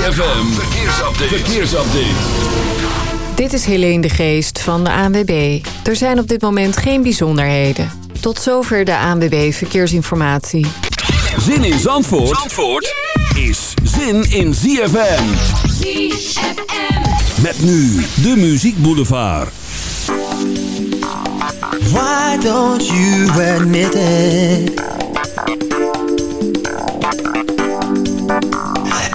ZFM, verkeersupdate. verkeersupdate. Dit is Helene de Geest van de ANWB. Er zijn op dit moment geen bijzonderheden. Tot zover de ANWB Verkeersinformatie. Zin in Zandvoort, Zandvoort is zin in ZFM. ZFM. Met nu de Muziek Boulevard. Why don't you admit it?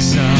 it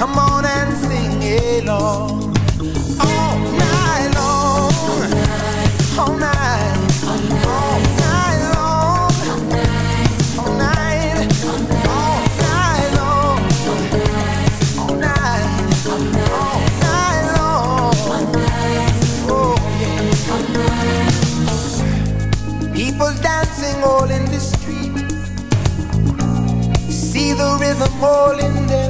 Come on and sing along. all night long. All night. All night long. All night. All night long. All night. All night long. Oh yeah. People dancing all in the street. See the rhythm all in feet.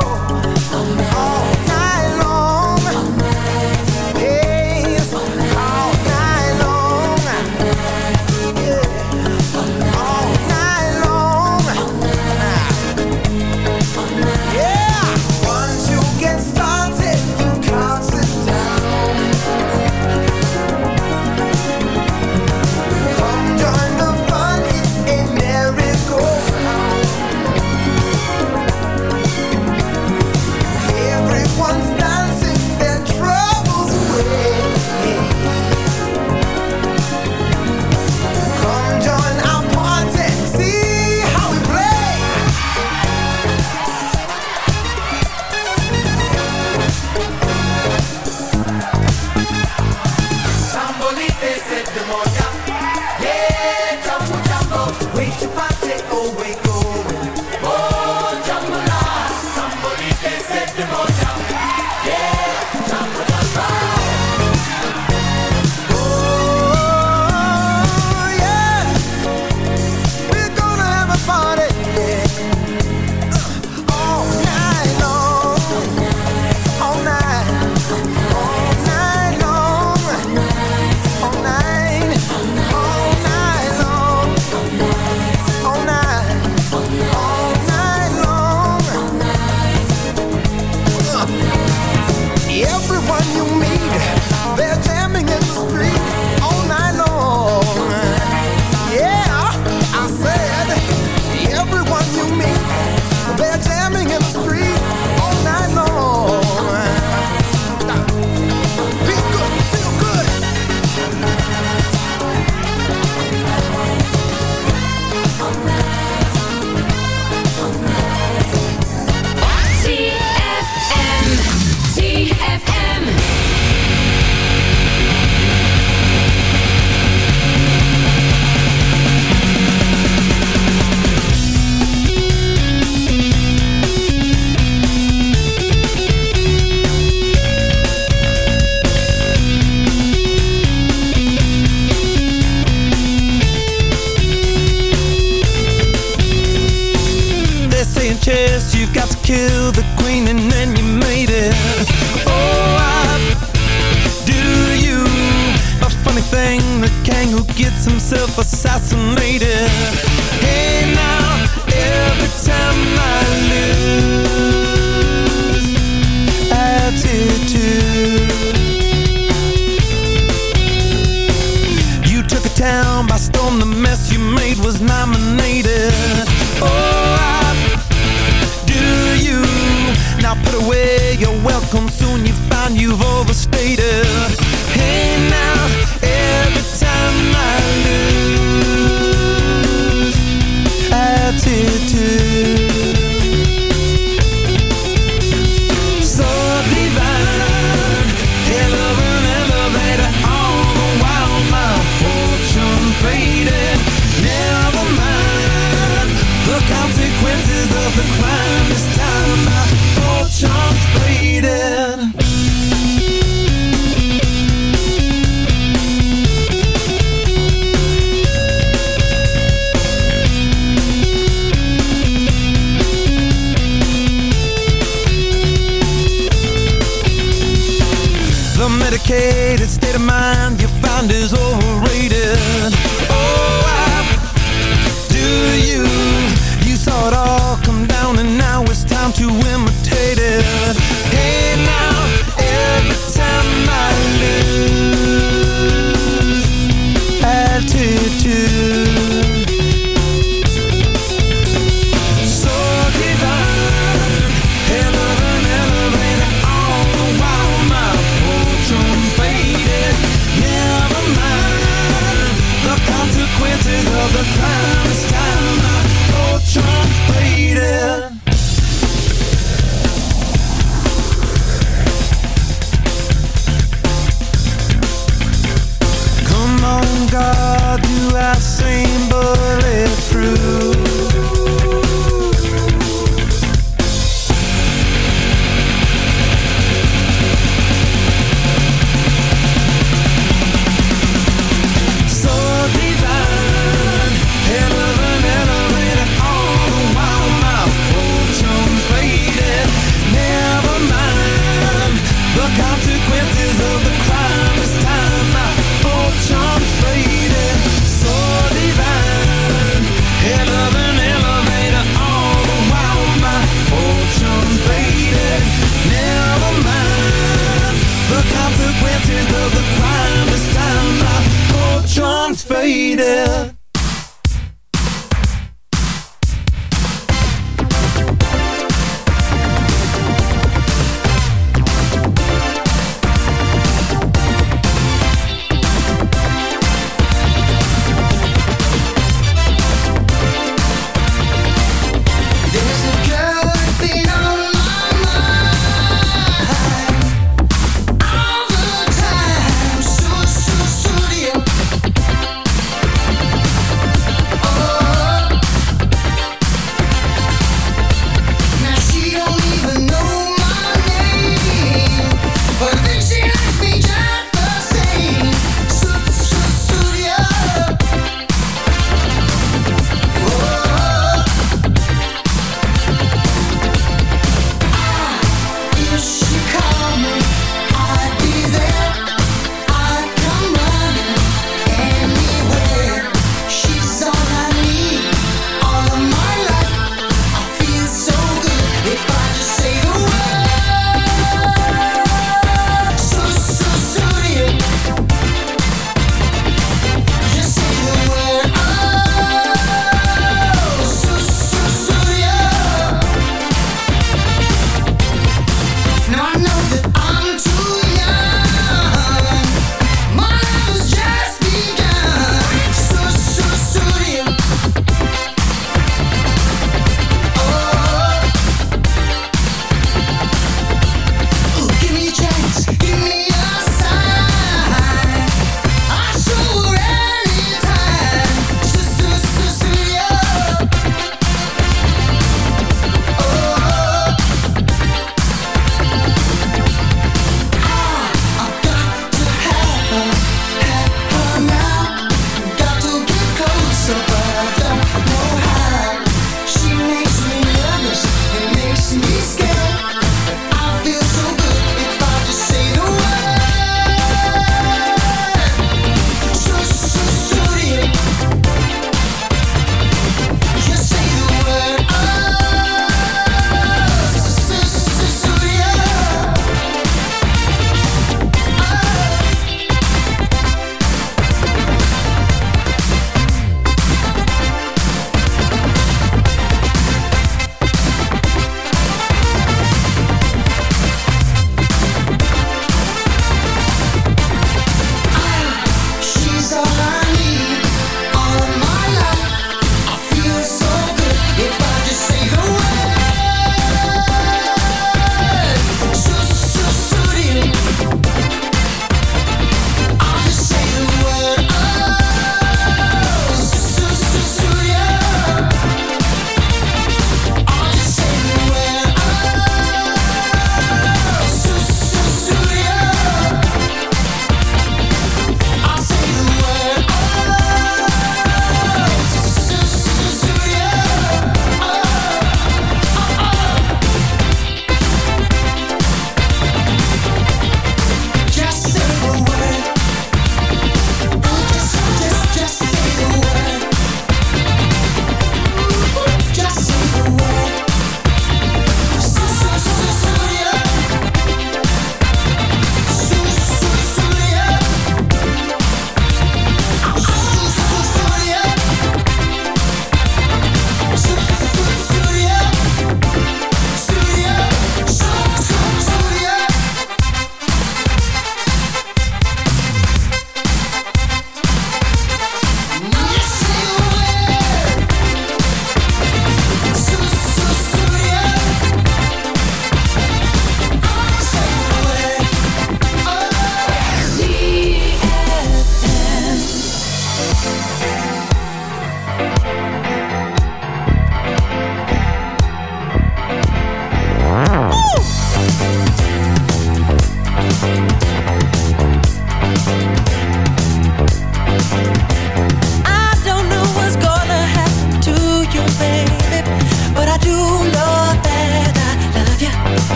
altitude.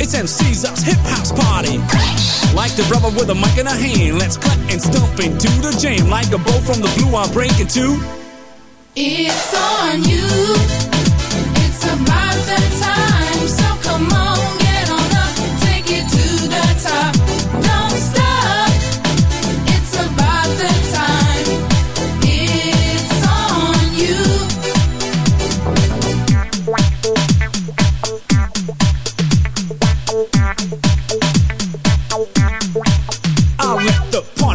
It's MC's us hip house party. Like the brother with a mic in a hand, let's cut and stomp into the jam. Like a bow from the blue, I'm breaking two. It's on you. It's about that time. So come on, get on up, take it to the top.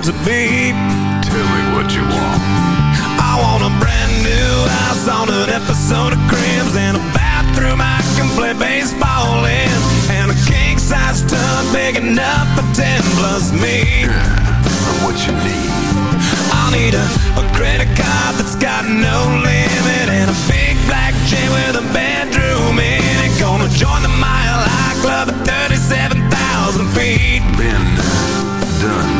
Want to be. Tell me what you want. I want a brand new house on an episode of Cribs and a bathroom I can play baseball in, and a king size tub big enough for ten plus me. And what you need. I'll need a, a credit card that's got no limit and a big black chain with a bedroom in it. Gonna join the Mile High Club at 37,000 feet. Been done.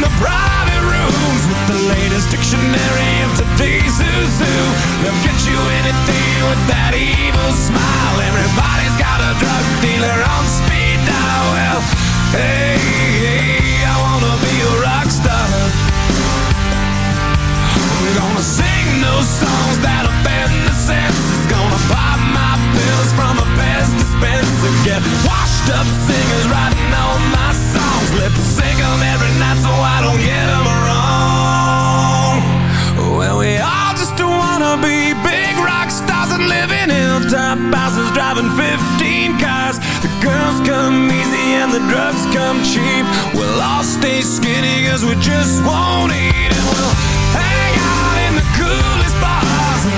in the private rooms with the latest dictionary of today's who. They'll get you anything with that evil smile. Everybody's got a drug dealer on speed dial. Well, hey, hey, I wanna be a rock star. I'm gonna sing those songs that offend the senses happens to get washed up singers writing all my songs. Lip sync them every night so I don't get them wrong. Well, we all just wanna be big rock stars and living in top houses driving 15 cars. The girls come easy and the drugs come cheap. We'll all stay skinny cause we just won't eat and we'll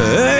Hey,